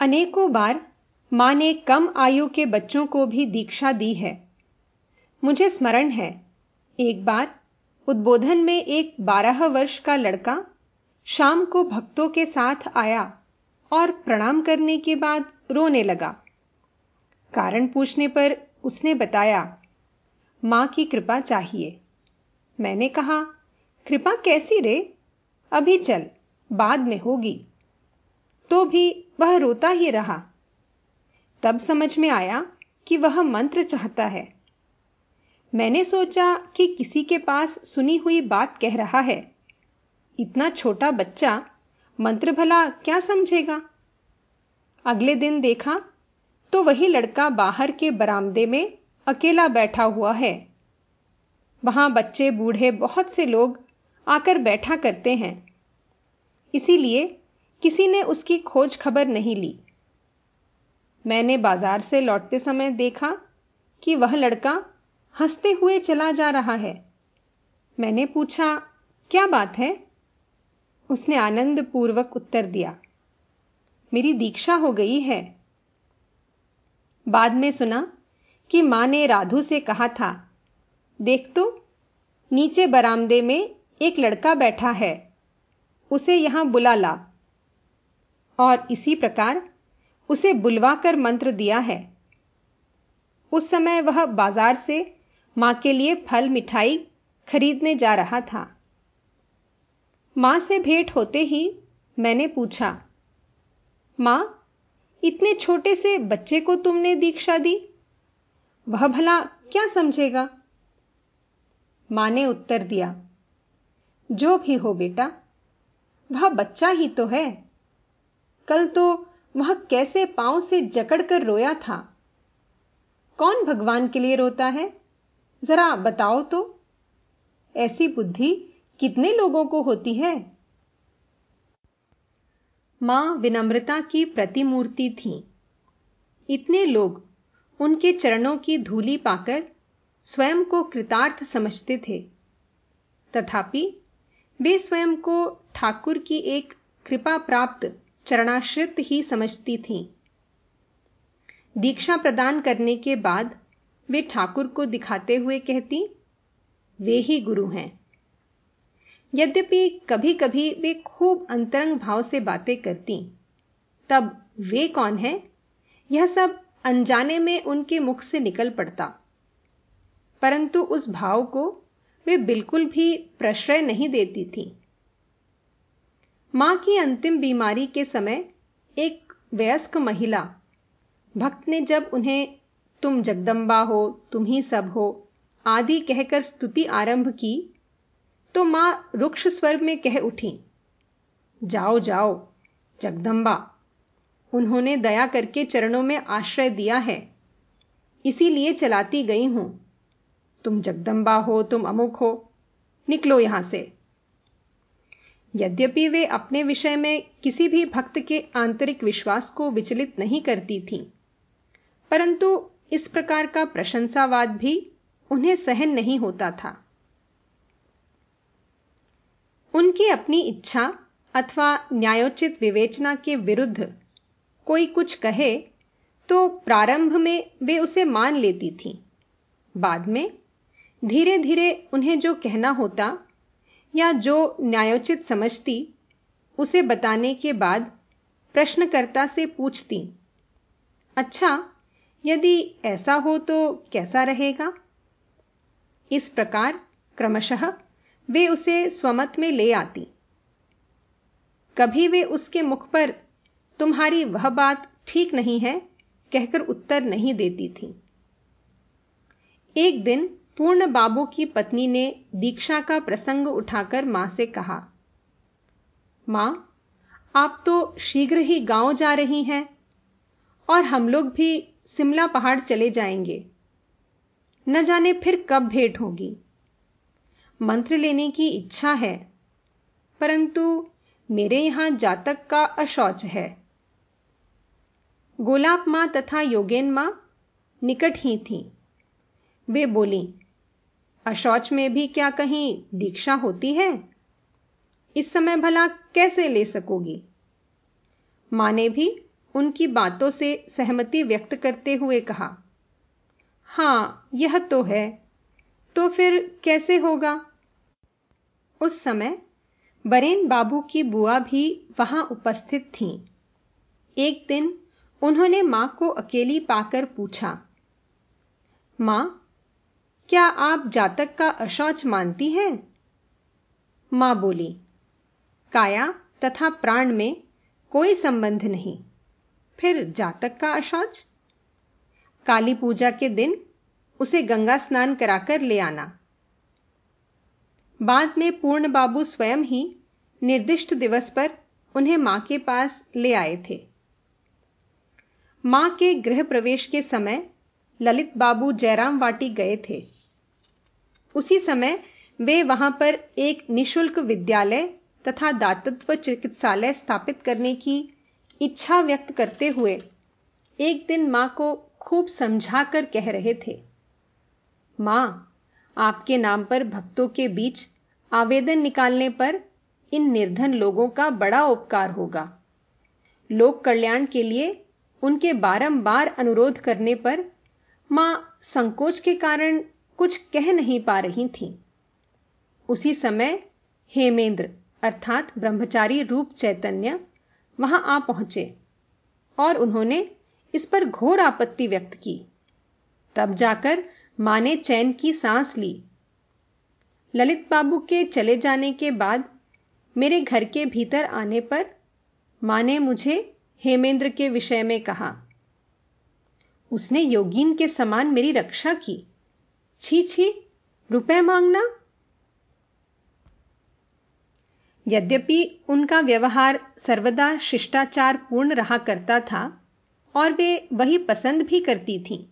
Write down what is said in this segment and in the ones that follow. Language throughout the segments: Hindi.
अनेकों बार माँ ने कम आयु के बच्चों को भी दीक्षा दी है। मुझे स्मरण है, एक बार उद्बोधन में एक बारह वर्ष का लड़का शाम को भक्तों के साथ आया और प्रणाम करने के बाद रोने लगा। कारण पूछने पर उसने बताया, माँ की कृपा चाहिए। मैंने कहा, कृपा कैसी रे? अभी चल, बाद में होगी। तो भी वह रोता ही रहा। तब समझ में आया कि वह मंत्र चाहता है। मैंने सोचा कि किसी के पास सुनी हुई बात कह रहा है। इतना छोटा बच्चा मंत्र भला क्या समझेगा? अगले दिन देखा तो वही लड़का बाहर के बरामदे में अकेला बैठा हुआ है। वहाँ बच्चे बूढ़े बहुत से लोग आकर बैठा करते हैं। इसीलिए किसी ने उसकी खोज खबर नहीं ली। मैंने बाज़ार से लौटते समय देखा कि वह लड़का हँसते हुए चला जा रहा है। मैंने पूछा, क्या बात है? उसने आनंद पूर्वक उत्तर दिया, मेरी दीक्षा हो गई है। बाद में सुना कि माँ ने राधु से कहा था, देख तो नीचे बरामदे में एक लड़का बैठा है, उसे यहाँ बुला ला। और इसी प्रकार उसे बुलवाकर मंत्र दिया है। उस समय वह बाज़ार से माँ के लिए फल मिठाई खरीदने जा रहा था। माँ से भेंट होते ही मैंने पूछा, माँ, इतने छोटे से बच्चे को तुमने दीक्षा दी? वह भला क्या समझेगा? माँ ने उत्तर दिया, जो भी हो बेटा, वह बच्चा ही तो है। कल तो वह कैसे पाँव से जकड़कर रोया था। कौन भगवान के लिए रोता है? जरा बताओ तो। ऐसी बुद्धि कितने लोगों को होती है? माँ विनम्रता की प्रतिमूर्ति थी। इतने लोग उनके चरणों की धूली पाकर स्वयं को कृतार्थ समझते थे। तथापि वे स्वयं को ठाकुर की एक कृपा प्राप्त चरणाश्रित ही समझती थीं। दीक्षा प्रदान करने के बाद वे ठाकुर को दिखाते हुए कहती, वे ही गुरु हैं। यद्यपि कभी कभी वे खूब अंतरंग भाव से बातें करती, तब वे कौन है? यह सब अनजाने में उनके मुख से निकल पड़ता। परंतु उस भाव को वे बिल्कुल भी प्रश्रय नहीं देती थी। माँ की अंतिम बीमारी के समय एक वयस्क महिला, भक्त ने जब उन्हें, तुम जगदंबा हो, तुम ही सब हो आदि कहकर स्तुति आरंभ की तो माँ रुक्ष स्वर में कह उठी, जाओ जाओ जगदंबा उन्होंने दया करके चरणों में आश्रय दिया है, इसीलिए चलाती गई हूँ। तुम जगदंबा हो, तुम अमुक हो, निकलो यहाँ से। यद्यपि वे अपने विषय में किसी भी भक्त के आंतरिक विश्वास को विचलित नहीं करती थीं, परंतु इस प्रकार का प्रशंसावाद भी उन्हें सहन नहीं होता था। उनकी अपनी इच्छा अथवा न्यायोचित विवेचना के विरुद्ध कोई कुछ कहे तो प्रारंभ में वे उसे मान लेती थीं, बाद में धीरे धीरे उन्हें जो कहना होता या जो न्यायोचित समझती, उसे बताने के बाद प्रश्नकर्ता से पूछती अच्छा यदि ऐसा हो तो कैसा रहेगा? इस प्रकार क्रमशः वे उसे स्वमत में ले आती। कभी वे उसके मुख पर, तुम्हारी वह बात ठीक नहीं है, कहकर उत्तर नहीं देती थी। एक दिन पूर्ण बाबू की पत्नी ने दीक्षा का प्रसंग उठाकर माँ से कहा, माँ, आप तो शीघ्र ही गाँव जा रही हैं और हम लोग भी सिमला पहाड़ चले जाएँगे। न जाने फिर कब भेंट होगी। मंत्र लेने की इच्छा है, परंतु मेरे यहाँ जातक का अशौच है। गोलाप माँ तथा योगेन माँ निकट ही थीं। वे बोली अशौच में भी क्या कहीं दीक्षा होती है? इस समय भला कैसे ले सकोगी? माँ ने भी उनकी बातों से सहमति व्यक्त करते हुए कहा, हाँ, यह तो है। तो फिर कैसे होगा? उस समय बरेन बाबू की बुआ भी वहाँ उपस्थित थीं। एक दिन उन्होंने माँ को अकेली पाकर पूछा, माँ क्या आप जातक का अशौच मानती हैं? माँ बोली, काया तथा प्राण में कोई संबंध नहीं, फिर जातक का अशौच? काली पूजा के दिन उसे गंगा स्नान कराकर ले आना। बाद में पूर्ण बाबू स्वयं ही निर्दिष्ट दिवस पर उन्हें माँ के पास ले आए थे। माँ के गृह प्रवेश के समय ललित बाबू जयराम वाटी गए थे। उसी समय वे वहाँ पर एक निशुल्क विद्यालय तथा दातत्व चिकित्सालय स्थापित करने की इच्छा व्यक्त करते हुए एक दिन माँ को खूब समझाकर कह रहे थे, माँ, आपके नाम पर भक्तों के बीच आवेदन निकालने पर इन निर्धन लोगों का बड़ा उपकार होगा। लोक कल्याण के लिए उनके बारंबार अनुरोध करने पर माँ संकोच के कारण कुछ कह नहीं पा रही थीं। उसी समय हेमेंद्र, अर्थात ब्रह्मचारी रूप चैतन्य, वहाँ आ पहुँचे और उन्होंने इस पर घोर आपत्ति व्यक्त की। तब जाकर माँ ने चैन की सांस ली। ललित बाबू के चले जाने के बाद मेरे घर के भीतर आने पर माँ ने मुझे हेमेंद्र के विषय में कहा। उसने योगीन के समान मेरी रक्षा की। छी छी, रुपए मांगना। यद्यपि उनका व्यवहार सर्वदा शिष्टाचार पूर्ण रहा करता था, और वे वही पसंद भी करती थीं।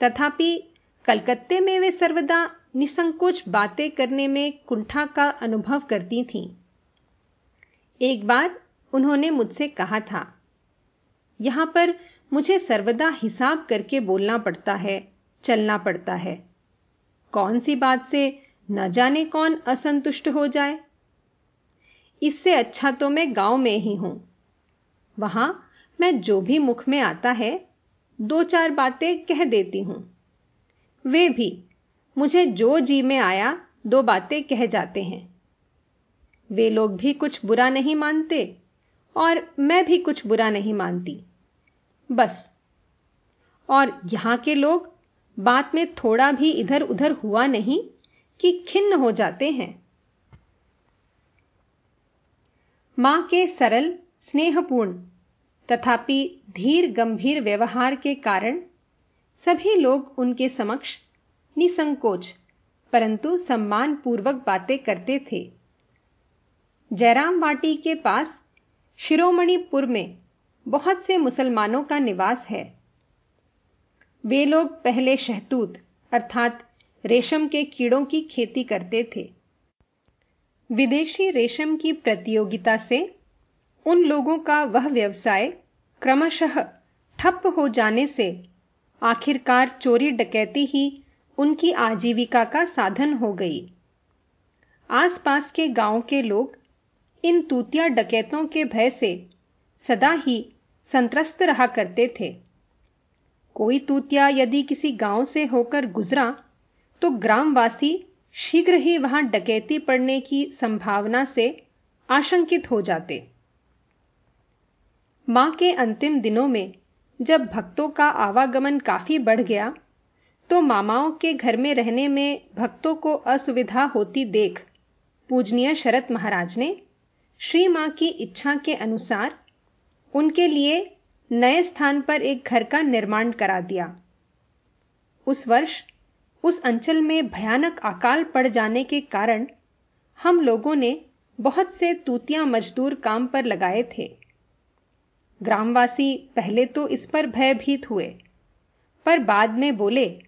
तथापि कलकत्ते में वे सर्वदा निसंकोच बातें करने में कुंठा का अनुभव करती थीं। एक बार उन्होंने मुझसे कहा था, यहाँ पर मुझे सर्वदा हिसाब करके बोलना पड़ता है। चलना पड़ता है। कौन सी बात से न जाने कौन असंतुष्ट हो जाए? इससे अच्छा तो मैं गाँव में ही हूँ। वहाँ मैं जो भी मुख में आता है, दो चार बातें कह देती हूँ। वे भी, मुझे जो जी में आया, दो बातें कह जाते हैं। वे लोग भी कुछ बुरा नहीं मानते, और मैं भी कुछ बुरा नहीं मानती। बस। और यहाँ के लोग बात में थोड़ा भी इधर उधर हुआ नहीं कि खिन्न हो जाते हैं। माँ के सरल, स्नेहपूर्ण तथापि धीर गंभीर व्यवहार के कारण सभी लोग उनके समक्ष निसंकोच, परंतु सम्मानपूर्वक बातें करते थे। जयराम वाटी के पास शिरोमणिपुर में बहुत से मुसलमानों का निवास है। वे लोग पहले शहतूत, अर्थात रेशम के कीड़ों की खेती करते थे। विदेशी रेशम की प्रतियोगिता से उन लोगों का वह व्यवसाय क्रमशः ठप हो जाने से आखिरकार चोरी डकैती ही उनकी आजीविका का साधन हो गई। आसपास के गाँव के लोग इन तूतिया डकैतों के भय से सदा ही संत्रस्त रहा करते थे। कोई तूतिया यदि किसी गाँव से होकर गुजरा तो ग्रामवासी शीघ्र ही वहाँ डकैती पड़ने की संभावना से आशंकित हो जाते। माँ के अंतिम दिनों में जब भक्तों का आवागमन काफ़ी बढ़ गया तो मामाओं के घर में रहने में भक्तों को असुविधा होती देख पूजनीय शरत महाराज ने श्री माँ की इच्छा के अनुसार उनके लिए नए स्थान पर एक घर का निर्माण करा दिया। उस वर्ष, उस अंचल में भयानक अकाल पड़ जाने के कारण हम लोगों ने बहुत से तूतियाँ मजदूर काम पर लगाए थे। ग्रामवासी पहले तो इस पर भयभीत हुए, पर बाद में बोले,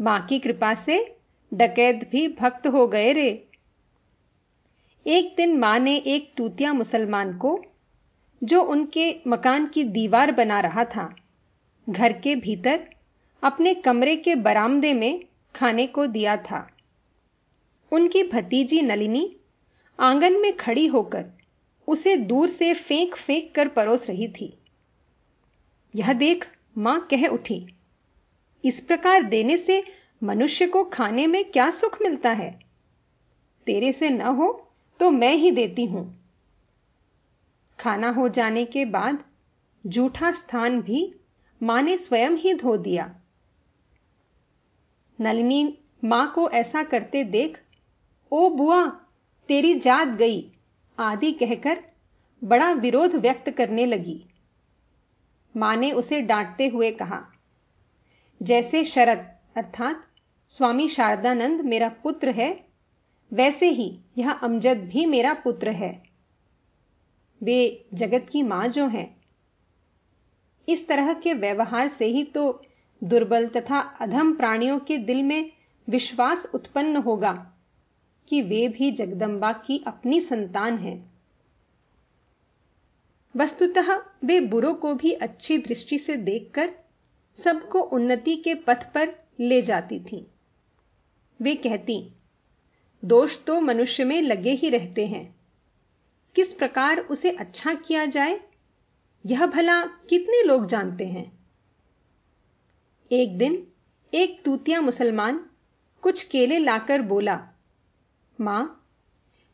माँ की कृपा से डकैत भी भक्त हो गए रे। एक दिन माँ ने एक तूतिया मुसलमान को जो उनके मकान की दीवार बना रहा था। घर के भीतर अपने कमरे के बरामदे में खाने को दिया था। उनकी भतीजी नलिनी आँगन में खड़ी होकर उसे दूर से फेंक फेंक कर परोस रही थी। यह देख माँ कह उठी, इस प्रकार देने से मनुष्य को खाने में क्या सुख मिलता है? तेरे से न हो तो मैं ही देती हूँ। खाना हो जाने के बाद जूठा स्थान भी माँ ने स्वयं ही धो दिया। नलिनी माँ को ऐसा करते देख, ओ बुआ, तेरी जात गई, आदि कहकर बड़ा विरोध व्यक्त करने लगी। माँ ने उसे डांटते हुए कहा, जैसे शरद, अर्थात स्वामी शारदानंद मेरा पुत्र है, वैसे ही यह अमजद भी मेरा पुत्र है। वे जगत की माँ जो है। इस तरह के व्यवहार से ही तो दुर्बल तथा अधम प्राणियों के दिल में विश्वास उत्पन्न होगा कि वे भी जगदंबा की अपनी संतान हैं। वस्तुतः वे बुरों को भी अच्छी दृष्टि से देखकर सबको उन्नति के पथ पर ले जाती थीं। वे कहती, दोष तो मनुष्य में लगे ही रहते हैं। किस प्रकार उसे अच्छा किया जाए? यह भला कितने लोग जानते हैं? एक दिन, एक तूतिया मुसलमान कुछ केले लाकर बोला, माँ,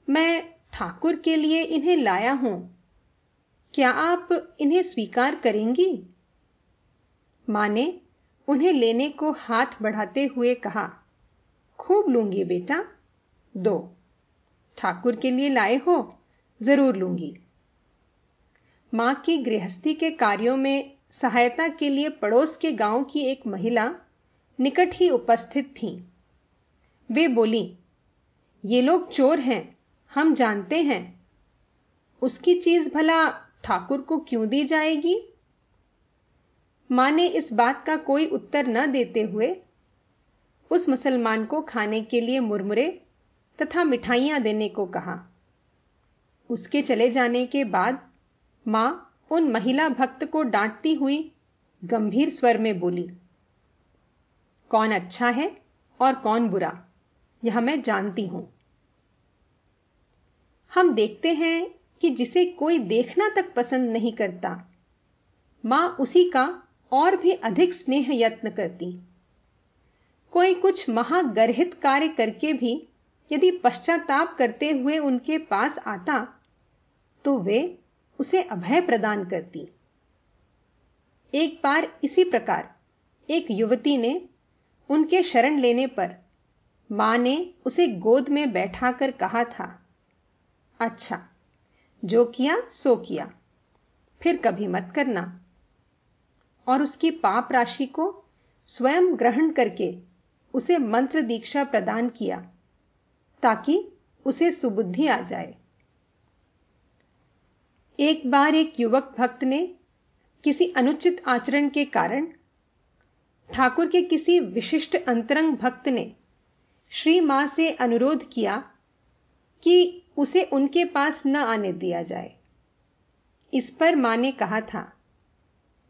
मैं ठाकुर के लिए इन्हें लाया हूँ। क्या आप इन्हें स्वीकार करेंगी? माँ ने उन्हें लेने को हाथ बढ़ाते हुए कहा, खूब लूँगी बेटा, दो, ठाकुर के लिए लाए हो ज़रूर लूँगी। माँ की गृहस्थी के कार्यों में सहायता के लिए पड़ोस के गाँव की एक महिला निकट ही उपस्थित थी। वे बोली, ये लोग चोर हैं, हम जानते हैं। उसकी चीज़ भला ठाकुर को क्यों दी जाएगी? माँ ने इस बात का कोई उत्तर न देते हुए उस मुसलमान को खाने के लिए मुरमुरे तथा मिठाइयाँ देने को कहा। उसके चले जाने के बाद माँ उन महिला भक्त को डांटती हुई गंभीर स्वर में बोली, कौन अच्छा है और कौन बुरा, यह मैं जानती हूँ। हम देखते हैं कि जिसे कोई देखना तक पसंद नहीं करता, माँ उसी का और भी अधिक स्नेह यत्न करती। कोई कुछ महागर्हित कार्य करके भी यदि पश्चाताप करते हुए उनके पास आता तो वे उसे अभय प्रदान करती। एक बार इसी प्रकार एक युवती ने उनके शरण लेने पर माँ ने उसे गोद में बैठाकर कहा था अच्छा जो किया, सो किया, फिर कभी मत करना। और उसकी पाप राशि को स्वयं ग्रहण करके उसे मंत्र दीक्षा प्रदान किया, ताकि उसे सुबुद्धि आ जाए। एक बार एक युवक भक्त ने किसी अनुचित आचरण के कारण ठाकुर के किसी विशिष्ट अंतरंग भक्त ने श्री माँ से अनुरोध किया कि उसे उनके पास न आने दिया जाए। इस पर माँ ने कहा था,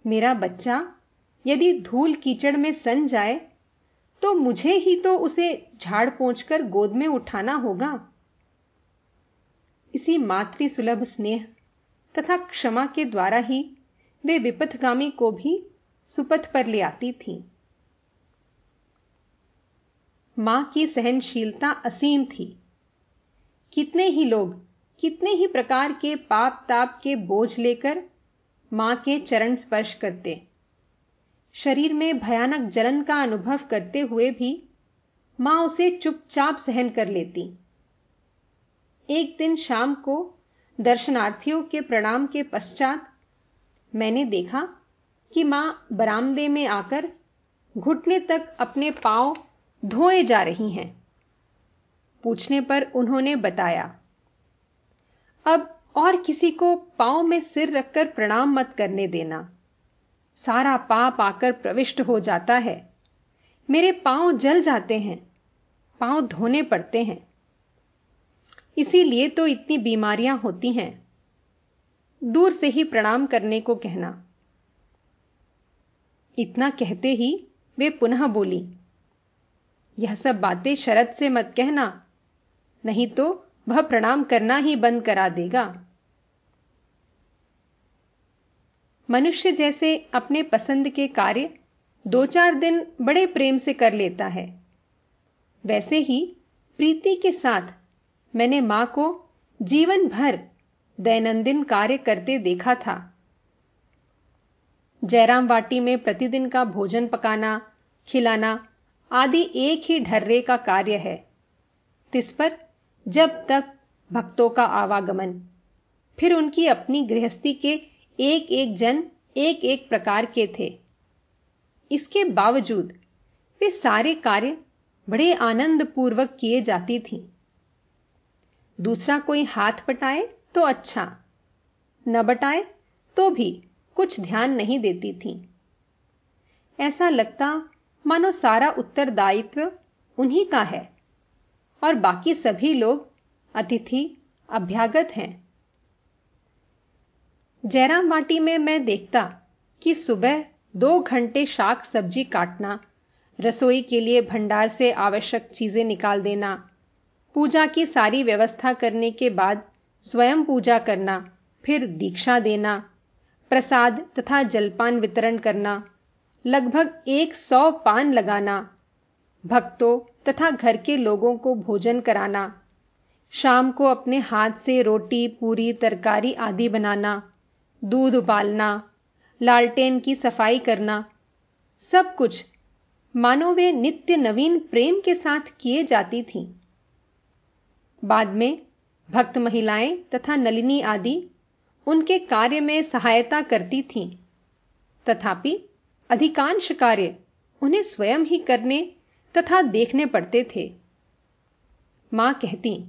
मेरा बच्चा, यदि धूल कीचड़ में सन जाए तो मुझे ही तो उसे झाड़ पहुंचकर गोद में उठाना होगा। इसी मातृ सुलभ स्नेह तथा क्षमा के द्वारा ही वे विपथगामी को भी सुपथ पर ले आती थी। माँ की सहनशीलता असीम थी। कितने ही लोग, कितने ही प्रकार के पाप ताप के बोझ लेकर माँ के चरण स्पर्श करते। शरीर में भयानक जलन का अनुभव करते हुए भी माँ उसे चुपचाप सहन कर लेती। एक दिन शाम को दर्शनार्थियों के प्रणाम के पश्चात मैंने देखा कि माँ बरामदे में आकर घुटने तक अपने पाँव धोए जा रही हैं। पूछने पर उन्होंने बताया, अब और किसी को पाँव में सिर रखकर प्रणाम मत करने देना। सारा पाप आकर प्रविष्ट हो जाता है। मेरे पाँव जल जाते हैं, पाँव धोने पड़ते हैं। इसीलिए तो इतनी बीमारियाँ होती हैं। दूर से ही प्रणाम करने को कहना। इतना कहते ही वे पुनः बोली, यह सब बातें शरद से मत कहना, नहीं तो वह प्रणाम करना ही बंद करा देगा। मनुष्य जैसे अपने पसंद के कार्य दो चार दिन बड़े प्रेम से कर लेता है। वैसे ही प्रीति के साथ मैंने माँ को जीवन भर दैनंदिन कार्य करते देखा था। जयराम वाटी में प्रतिदिन का भोजन पकाना, खिलाना आदि एक ही ढर्रे का कार्य है। तिस पर जब तक भक्तों का आवागमन, फिर उनकी अपनी गृहस्थी के एक एक जन एक एक प्रकार के थे। इसके बावजूद वे सारे कार्य बड़े आनंद पूर्वक किए जाती थी। दूसरा कोई हाथ बटाए तो अच्छा। न बटाए तो भी कुछ ध्यान नहीं देती थी। ऐसा लगता, मानो सारा उत्तरदायित्व उन्हीं का है और बाकी सभी लोग अतिथि, अभ्यागत हैं। जयराम वाटी में मैं देखता कि सुबह दो घंटे शाक सब्ज़ी काटना, रसोई के लिए भंडार से आवश्यक चीज़ें निकाल देना पूजा की सारी व्यवस्था करने के बाद स्वयं पूजा करना, फिर दीक्षा देना, प्रसाद तथा जलपान वितरण करना, लगभग एक सौ पान लगाना, भक्तों तथा घर के लोगों को भोजन कराना, शाम को अपने हाथ से रोटी, पूरी, तरकारी आदि बनाना, दूध उबालना, लालटेन की सफ़ाई करना, सब कुछ मानो वे नित्य नवीन प्रेम के साथ किए जाती थीं। बाद में भक्त महिलाएँ तथा नलिनी आदि उनके कार्य में सहायता करती थीं। तथापि अधिकांश कार्य उन्हें स्वयं ही करने तथा देखने पड़ते थे। माँ कहती,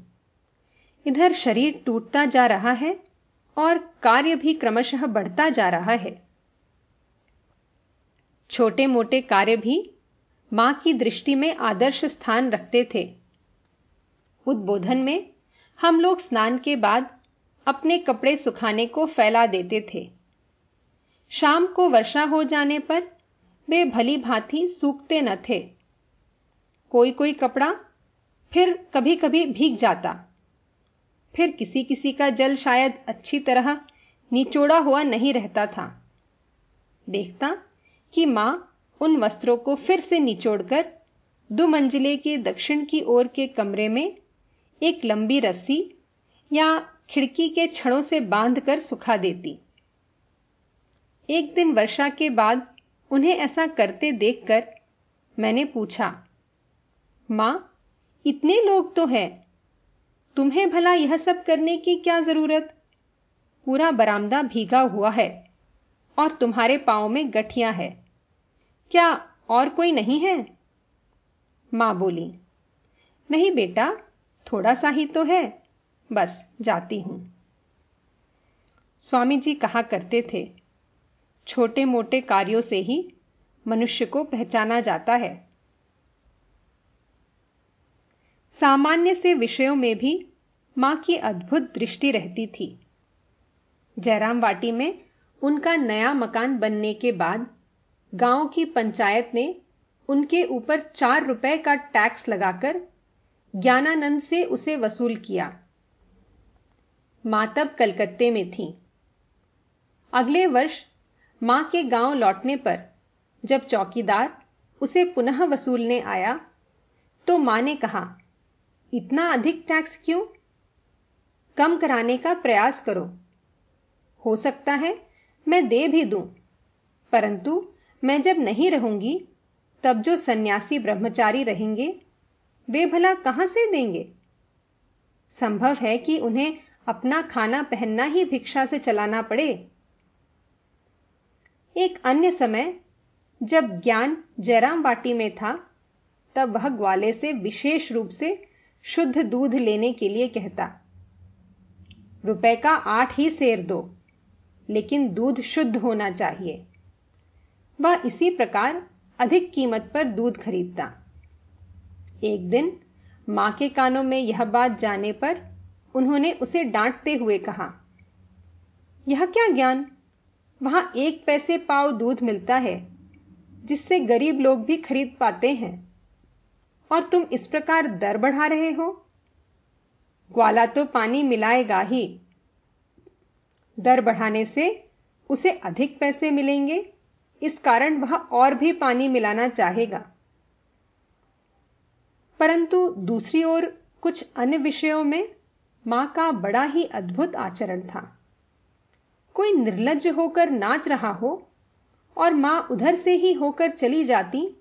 इधर शरीर टूटता जा रहा है और कार्य भी क्रमशः बढ़ता जा रहा है। छोटे मोटे कार्य भी माँ की दृष्टि में आदर्श स्थान रखते थे। उद्बोधन में हम लोग स्नान के बाद अपने कपड़े सुखाने को फैला देते थे। शाम को वर्षा हो जाने पर वे भली भांति सूखते न थे। कोई कोई कपड़ा फिर कभी कभी भीग जाता। फिर किसी किसी का जल शायद अच्छी तरह निचोड़ा हुआ नहीं रहता था। देखता कि माँ उन वस्त्रों को फिर से निचोड़कर दो मंजिले के दक्षिण की ओर के कमरे में एक लंबी रस्सी या खिड़की के छड़ों से बांधकर सुखा देती। एक दिन वर्षा के बाद उन्हें ऐसा करते देखकर मैंने पूछा, माँ, इतने लोग तो हैं। तुम्हें भला यह सब करने की क्या ज़रूरत? पूरा बरामदा भीगा हुआ है और तुम्हारे पाँव में गठियाँ है। क्या और कोई नहीं है? माँ बोली, नहीं बेटा थोड़ा सा ही तो है। बस, जाती हूँ। स्वामी जी कहा करते थे छोटे मोटे कार्यों से ही मनुष्य को पहचाना जाता है। सामान्य से विषयों में भी माँ की अद्भुत दृष्टि रहती थी। जयराम वाटी में उनका नया मकान बनने के बाद गाँव की पंचायत ने उनके ऊपर चार रुपए का टैक्स लगाकर ज्ञानानंद से उसे वसूल किया। माँ तब कलकत्ते में थी। अगले वर्ष माँ के गाँव लौटने पर जब चौकीदार उसे पुनः वसूलने आया तो माँ ने कहा, इतना अधिक टैक्स क्यों? कम कराने का प्रयास करो। हो सकता है मैं दे भी दूँ, परंतु मैं जब नहीं रहूँगी, तब जो सन्यासी ब्रह्मचारी रहेंगे वे भला कहाँ से देंगे? संभव है कि उन्हें अपना खाना पहनना ही भिक्षा से चलाना पड़े। एक अन्य समय, जब ज्ञान जयराम बाटी में था, तब वह ग्वाले से विशेष रूप से शुद्ध दूध लेने के लिए कहता, रुपए का आठ ही सेर दो, लेकिन दूध शुद्ध होना चाहिए। वह इसी प्रकार अधिक कीमत पर दूध खरीदता। एक दिन माँ के कानों में यह बात जाने पर उन्होंने उसे डांटते हुए कहा, यह क्या ज्ञान? वहाँ एक पैसे पाव दूध मिलता है, जिससे गरीब लोग भी खरीद पाते हैं। और तुम इस प्रकार दर बढ़ा रहे हो? ग्वाला तो पानी मिलाएगा ही। दर बढ़ाने से उसे अधिक पैसे मिलेंगे, इस कारण वह और भी पानी मिलाना चाहेगा। परंतु दूसरी ओर कुछ अन्य विषयों में माँ का बड़ा ही अद्भुत आचरण था। कोई निर्लज होकर नाच रहा हो और माँ उधर से ही होकर चली जाती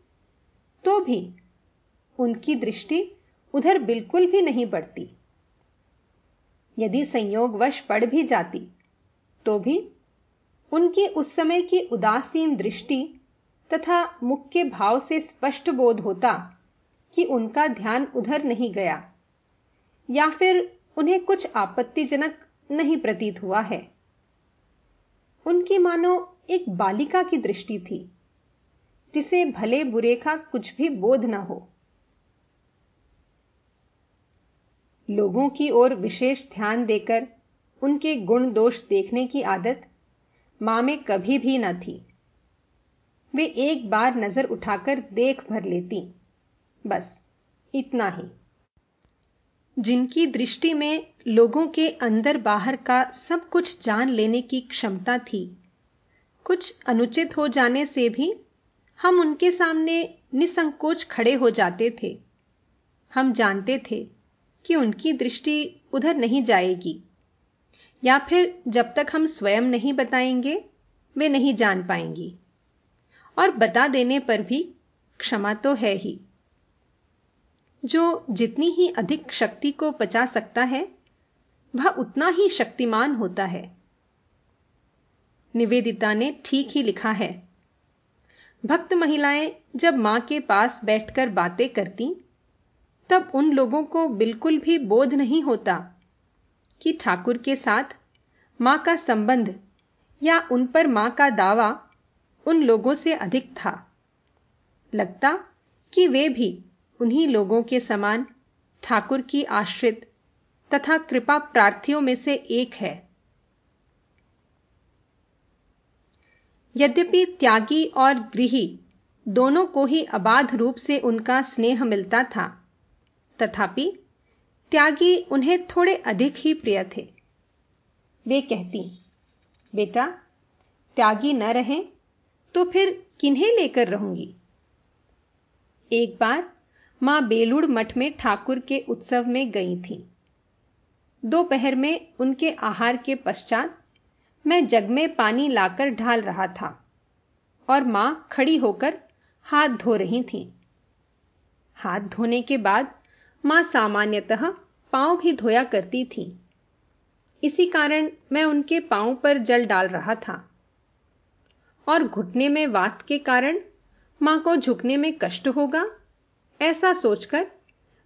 तो भी उनकी दृष्टि उधर बिल्कुल भी नहीं पड़ती यदि संयोगवश पड़ भी जाती तो भी उनकी उस समय की उदासीन दृष्टि तथा मुख्य भाव से स्पष्ट बोध होता कि उनका ध्यान उधर नहीं गया, या फिर उन्हें कुछ आपत्तिजनक नहीं प्रतीत हुआ है। उनकी मानो एक बालिका की दृष्टि थी, जिसे भले बुरे का कुछ भी बोध न हो। लोगों की ओर विशेष ध्यान देकर उनके गुण दोष देखने की आदत माँ में कभी भी न थी। वे एक बार नज़र उठाकर देख भर लेती। बस, इतना ही। जिनकी दृष्टि में लोगों के अंदर बाहर का सब कुछ जान लेने की क्षमता थी, कुछ अनुचित हो जाने से भी हम उनके सामने निसंकोच खड़े हो जाते थे। हम जानते थे कि उनकी दृष्टि उधर नहीं जाएगी, या फिर जब तक हम स्वयं नहीं बताएँगे, वे नहीं जान पाएँगी। और बता देने पर भी क्षमा तो है ही। जो जितनी ही अधिक शक्ति को पचा सकता है, वह उतना ही शक्तिमान होता है। निवेदिता ने ठीक ही लिखा है, भक्त महिलाएँ जब माँ के पास बैठकर बातें करती, तब उन लोगों को बिल्कुल भी बोध नहीं होता कि ठाकुर के साथ माँ का संबंध या उन पर माँ का दावा उन लोगों से अधिक था। लगता कि वे भी उन्हीं लोगों के समान ठाकुर की आश्रित तथा कृपा प्रार्थियों में से एक है। यद्यपि त्यागी और गृही दोनों को ही अबाध रूप से उनका स्नेह मिलता था, तथापि त्यागी उन्हें थोड़े अधिक ही प्रिय थे। वे कहती, बेटा, त्यागी न रहें तो फिर किन्हें लेकर रहूँगी? एक बार माँ बेलूड़ मठ में ठाकुर के उत्सव में गई थी। दोपहर में उनके आहार के पश्चात मैं जग में पानी लाकर ढाल रहा था और माँ खड़ी होकर हाथ धो रही थी। हाथ धोने के बाद माँ सामान्यतः पाँव भी धोया करती थी। इसी कारण मैं उनके पाँव पर जल डाल रहा था। और घुटने में वात के कारण माँ को झुकने में कष्ट होगा ऐसा सोचकर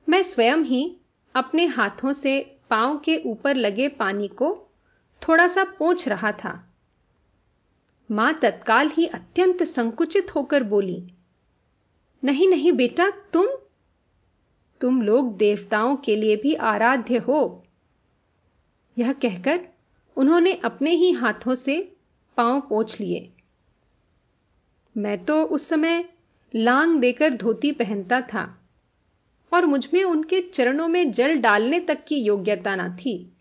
मैं स्वयं ही अपने हाथों से पाँव के ऊपर लगे पानी को थोड़ा सा पोंछ रहा था। माँ तत्काल ही अत्यंत संकुचित होकर बोली, नहीं नहीं बेटा, तुम तुम लोग देवताओं के लिए भी आराध्य हो। यह कहकर उन्होंने अपने ही हाथों से पाँव पोछ लिए। मैं तो उस समय लांग देकर धोती पहनता था और मुझमें उनके चरणों में जल डालने तक की योग्यता ना थी।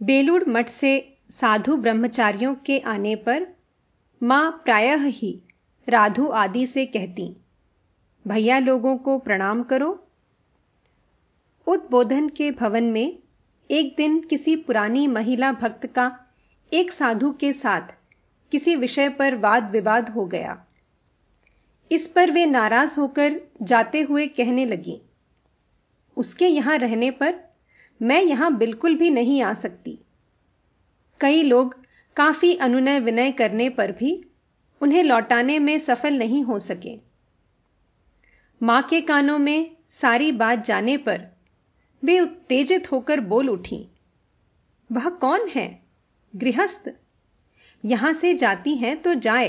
बेलूड़ मठ से साधु ब्रह्मचारियों के आने पर माँ प्रायः ही राधु आदि से कहती, भैया लोगों को प्रणाम करो। उद्बोधन के भवन में एक दिन किसी पुरानी महिला भक्त का एक साधु के साथ किसी विषय पर वाद विवाद हो गया। इस पर वे नाराज़ होकर जाते हुए कहने लगी, उसके यहाँ रहने पर मैं यहाँ बिल्कुल भी नहीं आ सकती। कई लोग काफ़ी अनुनय विनय करने पर भी उन्हें लौटाने में सफल नहीं हो सके। माँ के कानों में सारी बात जाने पर वे उत्तेजित होकर बोल उठी, वह कौन है? गृहस्थ? यहाँ से जाती हैं तो जाए।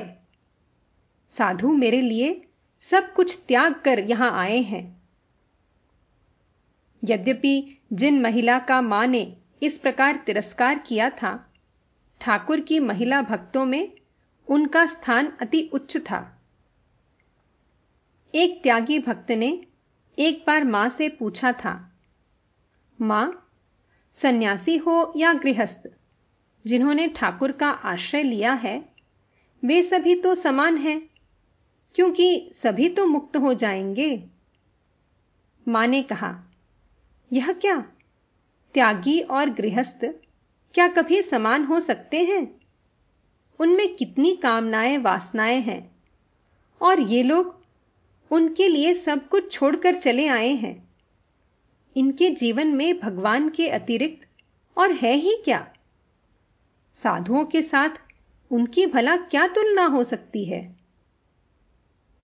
साधु मेरे लिए सब कुछ त्याग कर यहाँ आए हैं। यद्यपि जिन महिला का माँ ने इस प्रकार तिरस्कार किया था, ठाकुर की महिला भक्तों में उनका स्थान अति उच्च था। एक त्यागी भक्त ने एक बार माँ से पूछा था, माँ, सन्यासी हो या गृहस्थ? जिन्होंने ठाकुर का आश्रय लिया है, वे सभी तो समान हैं, क्योंकि सभी तो मुक्त हो जाएँगे। माँ ने कहा, यह क्या? त्यागी और गृहस्थ क्या कभी समान हो सकते हैं? उनमें कितनी कामनाएँ, वासनाएँ हैं, और ये लोग उनके लिए सब कुछ छोड़कर चले आए हैं। इनके जीवन में भगवान के अतिरिक्त और है ही क्या? साधुओं के साथ उनकी भला क्या तुलना हो सकती है?